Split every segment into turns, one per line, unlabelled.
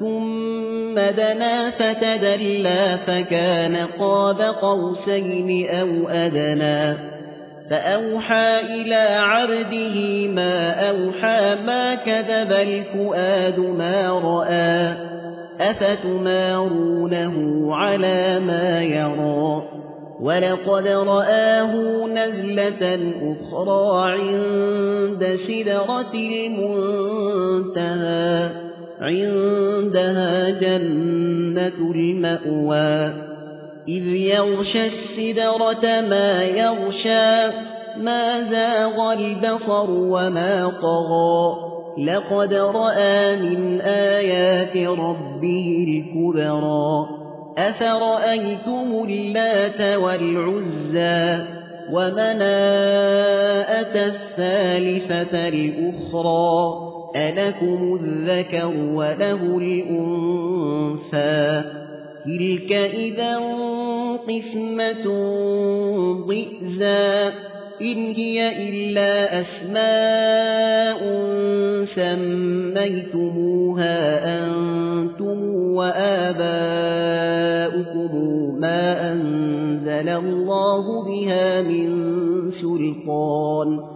ثم دنا فتدلى فكان قاب قوسين أو أدنى فأوحى إلى عبده ما أوحى ما كذب الفؤاد ما رأى أفتمارونه على ما يرى ولقد راه نزلة أخرى عند سدرة المنتهى عندها جنة الماوى إذ يغشى السدرة ما يغشى ما زاغ البصر وما طغى لقد راى من آيات ربه الكبرى أفرأيتم اللات والعزى ومناءة الثالثة الأخرى ألكم الذكر وله الأنثى تلك إذا قسمة ضئزى إن هي إلا أسماء سميتموها أنتم واباؤكم ما أنزل الله بها من سلطان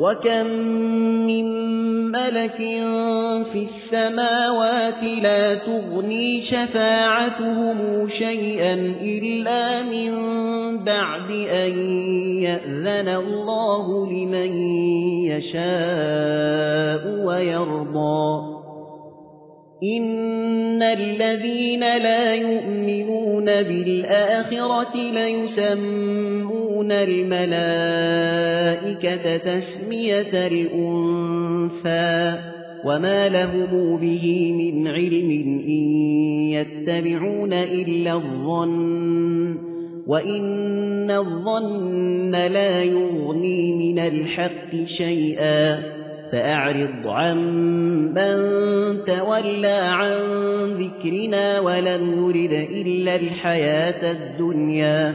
وكم من ملك في السماوات لا تغني شفاعتهم شيئا إلا من بعد أن يأذن الله لمن يشاء ويرضى إن الذين لا يؤمنون بالآخرة ليسمون يُؤْتُونَ الْمَلَائِكَةَ تَسْمِيَةَ الْأُنثَىٰ وما لهم به من علم إن يتبعون إلا الظن وإن الظن لا يغني من الحق شيئا فأعرض عن من تولى عن ذكرنا ولم يرد إلا الحياة الدنيا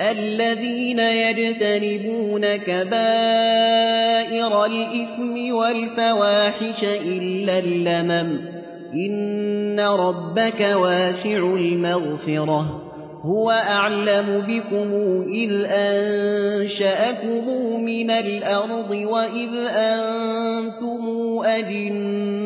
الذين يجتنبون كبائر الإثم والفواحش إلا اللمم إن ربك واسع المغفرة هو أعلم بكم إذ أنشأكم من الأرض وإذ أنتم أجنون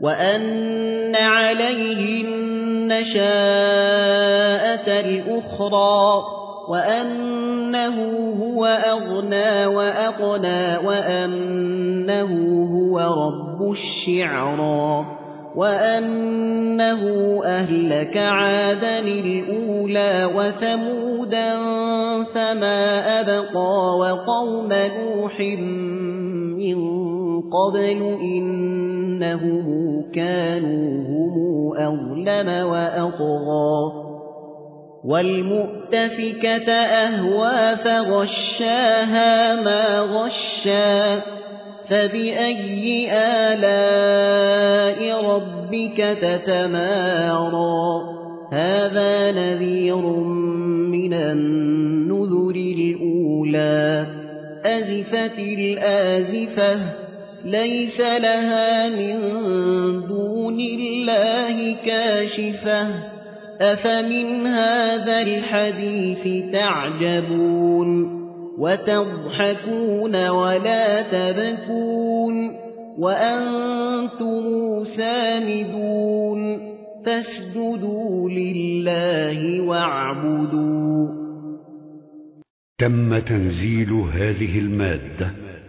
وأن عليه النشاءة الأخرى وأنه هو أغنى وأقنى وأنه هو رب الشعرى وأنه أهلك عادا الأولى وثمودا فما أبقى وقوم نوح من قبل إنهم كانوا هم أظلم وأطغى والمؤتفكه أهوى فغشاها ما غشا فبأي آلاء ربك تتمارى هذا نذير من النذر الأولى أزفت الآزفة ليس لها من دون الله كاشفة أفمن هذا الحديث تعجبون وتضحكون ولا تبكون وأنتم سامدون فاسجدوا لله واعبدوا تم تنزيل هذه الماده